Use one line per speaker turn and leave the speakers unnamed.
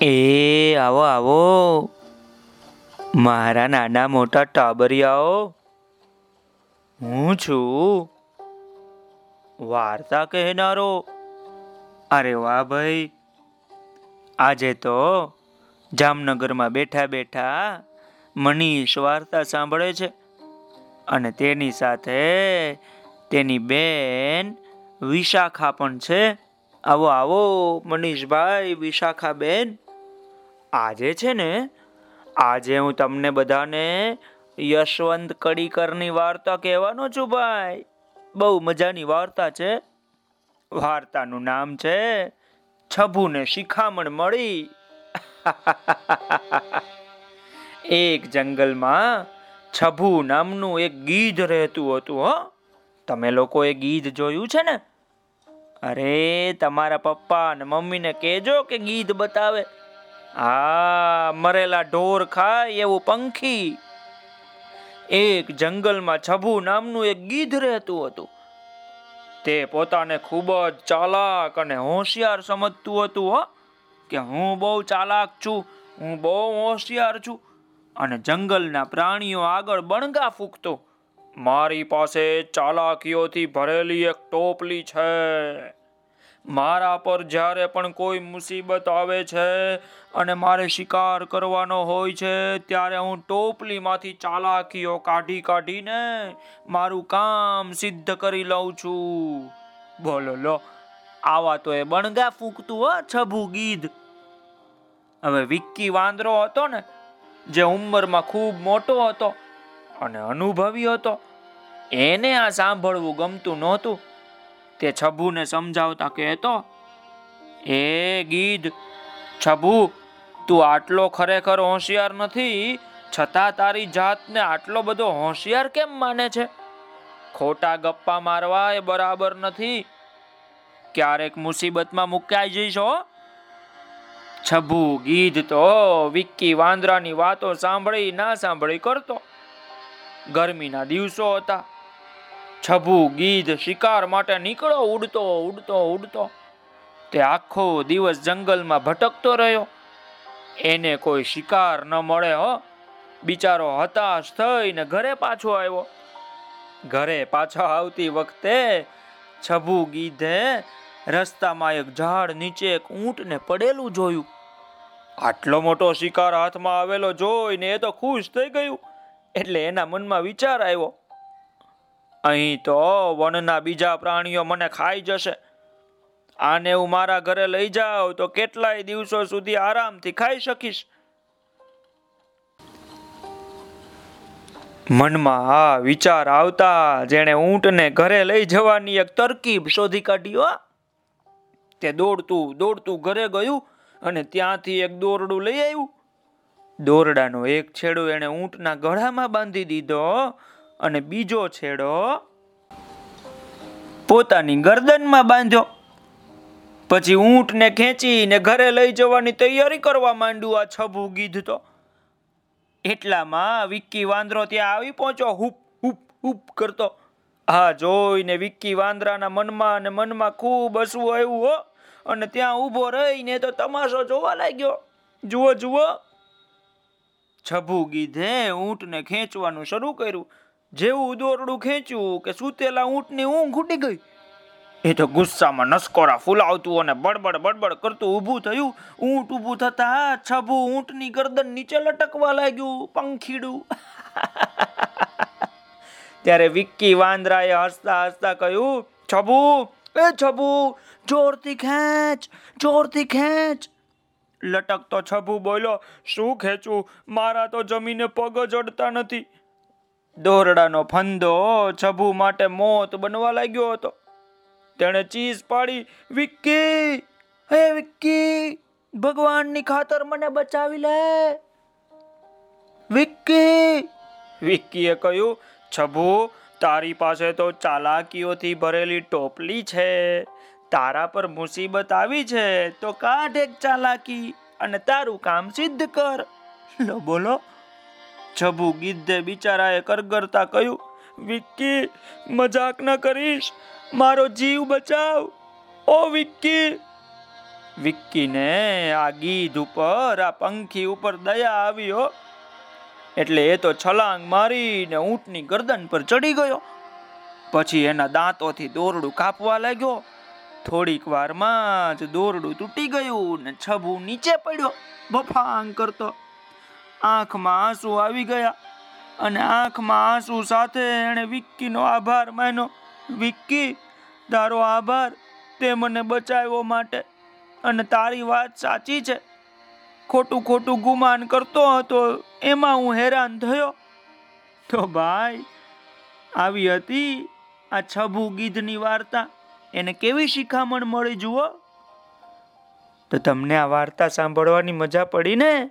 એ, આવો આવો. મારા નાના મોટા ટાબરિયાઓ, હું છું. વાર્તા કહેનારો. અરે વાહ ભાઈ. આજે તો જામનગરમાં બેઠા બેઠા મનીષ વાર્તા સાંભળે છે. અને તેની સાથે તેની બેન વિશાખા પણ છે. આવો આવો, મનીષભાઈ વિશાખા બેન આજે છે ને, આજે હું તમને બધાને યશવંત કડીકરની વાર્તા કહેવાનો છું ભાઈ. બહુ મજાની વાર્તા છે. વાર્તાનું નામ છે છબુને શિખામણ મળી. એક જંગલમાં છબુ નામનું એક ગીધ રહેતું હતું, હો. તમે લોકો એ ગીધ જોયું છે ને? અરે, તમારા પપ્પા અને મમ્મીને કહેજો કે ગીધ બતાવે. હા, મરેલા ઢોર ખાય એવું પંખી. એક જંગલમાં છબુ નામનું એક ગીધ રહેતું હતું. તે પોતાને ખૂબ જ ચાલાક અને હોશિયાર સમજતું હતું, હો. કે હું બહુ ચાલાક છું, હું બહુ હોશિયાર છું અને જંગલના પ્રાણીઓ આગળ બણગા ફૂંકતો. મારી પાસે ચાલાકીઓથી ભરેલી એક ટોપલી છે. મારા પર જ્યારે પણ કોઈ મુસીબત આવે છે અને મારે શિકાર કરવાનો હોય છે, ત્યારે હું ટોપલીમાંથી ચાલાકીઓ કાઢી કાઢીને મારું કામ સિદ્ધ કરી લઉં છું. બોલો, લો. આવા તો એ બણગા ફૂંકતું હો છભુ ગીધ. હવે વિક્કી વાંદરો હતો ને, જે ઉંમરમાં ખૂબ મોટો હતો અને અનુભવી હતો, એને આ સાંભળવું ગમતું નહોતું. તે છબુને સમજાવતા કહેતો એ ગીધ, છબુ, તું આટલો ખરેખર હોશિયાર નથી, છતાં તારી જાતને આટલો બધો હોશિયાર કેમ માને છે? ખોટા ગપ્પા મારવા એ બરાબર નથી. ક્યારેક મુસીબતમાં મુકાઈ જઈશ છબુ ગીધ તો વિક્કી વાંદરાની વાતો સાંભળી ના સાંભળી કરતો. ગરમીના દિવસો હતા. છબુ, ગીધ, શિકાર માટે નીકળો, ઉડતો ઉડતો ઉડતો. તે આખો દિવસ જંગલમાં ભટકતો રહ્યો. એને કોઈ શિકાર ન મળે, હો. બિચારો હતાશ થઈને ઘરે પાછો આવ્યો. ઘરે પાછો આવતી વખતે છબુ, ગીધે રસ્તામાં એક ઝાડ નીચે એક ઊંટને પડેલું જોયું. આટલો મોટો શિકાર હાથમાં આવેલો જોઈને એ તો ખુશ થઈ ગયું. એટલે એના મનમાં વિચાર આવ્યો. અહીં તો વનના બીજા પ્રાણીઓ મને ખાઈ જશે. આને હું મારા ઘરે લઈ જાઉં તો કેટલાય દિવસો સુધી આરામથી ખાઈ શકીશ. મનમાં આ વિચાર આવતા જેણે ઊંટને ઘરે લઈ જવાની એક તરકીબ શોધી કાઢી તે દોડતું દોડતું ઘરે ગયું અને ત્યાંથી એક દોરડું લઈ આવ્યું. દોરડાનો એક છેડો એને ઊંટના ગળામાં બાંધી દીધો અને બીજો છેડો પોતાની ગરદનમાં બાંધ્યો પછી ઊંટને ખેંચીને ઘરે લઈ જવાની તૈયારી કરવા માંડ્યું આ છબુ ગીધ તો. એટલામાં વિક્કી વાંદરો ત્યાં આવી પહોંચ્યો, હુપ હુપ હુપ કરતો. હા જોઈને વિક્કી વાંદરાના મનમાં અને મનમાં ખૂબ હસવું આવ્યું હો. અને ત્યાં ઊભો રહીને તો તમાશો જોવા લાગ્યો. જુઓ જુઓ. છભુ ગીધે ઊંટને ખેંચવાનું શરૂ કર્યું. જેવું દોરડું ખેંચ્યું કે સૂતેલા ઊંટની ઊંઘ ઉડી ગઈ. એ તો ગુસ્સામાં નસકોરા ફૂલાવતું અને બડબડ બડબડ કરતું ઊભું થયું. ઊંટ ઊભું થતા છબુ ઊંટની ગરદન નીચે લટકવા લાગ્યું, પંખીડું. ત્યારે વિક્કી વાંદરાએ હસતા હસતા કહ્યું છબુ એ છબુ જોરથી ખેંચ જોરથી ખેંચ. લટકતો છબુ બોલ્યો, શું ખેંચું? મારા તો જમીને પગ જડતા નથી. દોરડાનો ફંદો છબુ માટે મોત બનવા લાગ્યો હતો. તેણે ચીસ પાડી, વિક્કી, હે વિક્કી, ભગવાનની ખાતર મને બચાવી લે. વિક્કી, વિક્કીએ કહ્યું, છબુ તારી પાસે તો ચાલાકીઓથી ભરેલી ટોપલી છે. તારા પર મુસીબત આવી છે, તો કાઢ એક ચાલાકી અને તારું કામ સિદ્ધ કર. લો, બોલો છબુ ગીધે બિચારાએ કરગરતા કહ્યું, વિક્કી, મજાક ન કરીશ. મારો જીવ બચાવ. ઓ વિક્કી. વિક્કીને આ ગીધ ઉપર, આ પંખી ઉપર દયા આવ્યો એટલે એ તો છલાંગ મારીને ઊંટની ગરદન પર ચડી ગયો. પછી એના દાંતોથી દોરડું કાપવા લાગ્યો. થોડીક વારમાં જ દોરડું તૂટી ગયું ને છબુ નીચે પડ્યો, બફાંગ કરતો. આંખમાં આંસુ આવી ગયા અને આંખમાં આંસુ સાથે એણે વિક્કીનો આભાર માન્યો. વિક્કી, તારો આભાર તે મને બચાવ્યો માટે અને તારી વાત સાચી છે. ખોટું ખોટું ગુમાન કરતો હતો, એમાં હું હેરાન થયો. તો ભાઈ, આવી હતી આ છબુ ગીધની વાર્તા. એને કેવી શિખામણ મળી જુઓ? તો તમને આ વાર્તા સાંભળવાની મજા પડી ને?